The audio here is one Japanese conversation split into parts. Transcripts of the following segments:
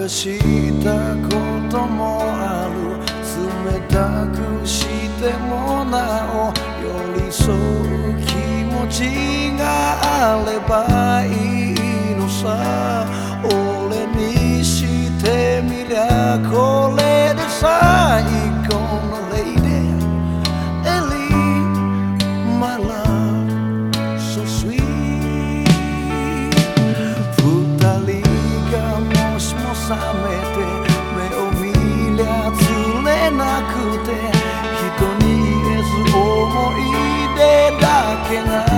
かしたこともある冷たくしてもなお寄り添う気持ちがあればいいのさ。俺にしてみりゃ覚めて目を見りゃ釣れなくて人に言えず思い出だけが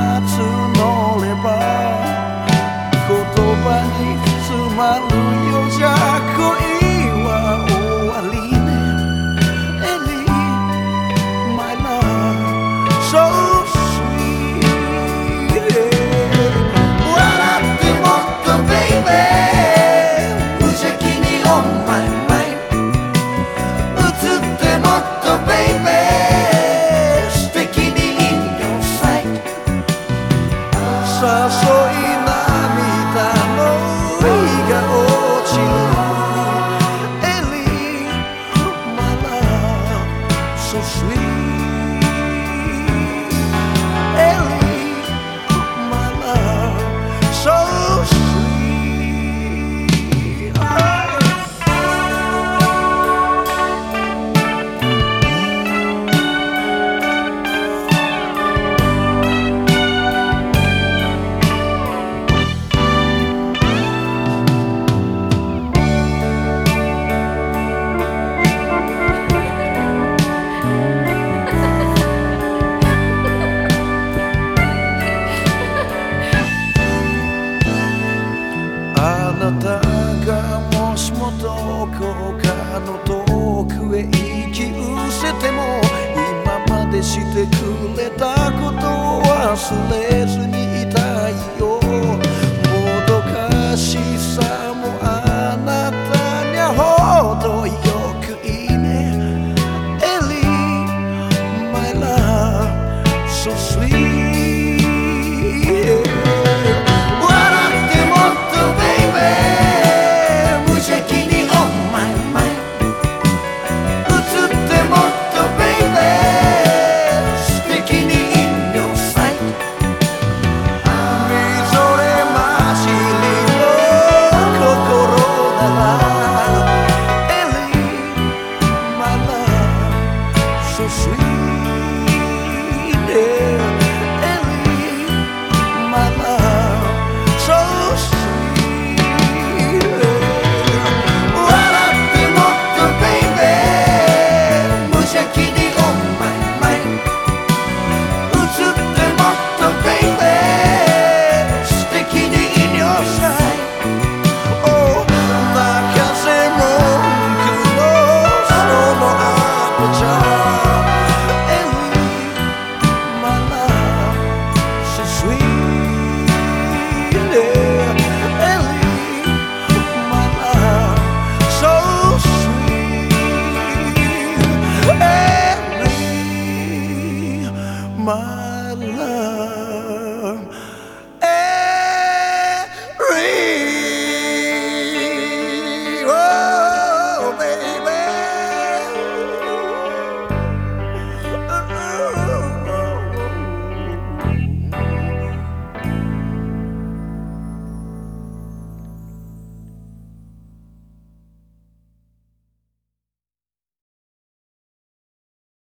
so sweet かの遠くへ行き失せても今までしてくれたことを忘れずに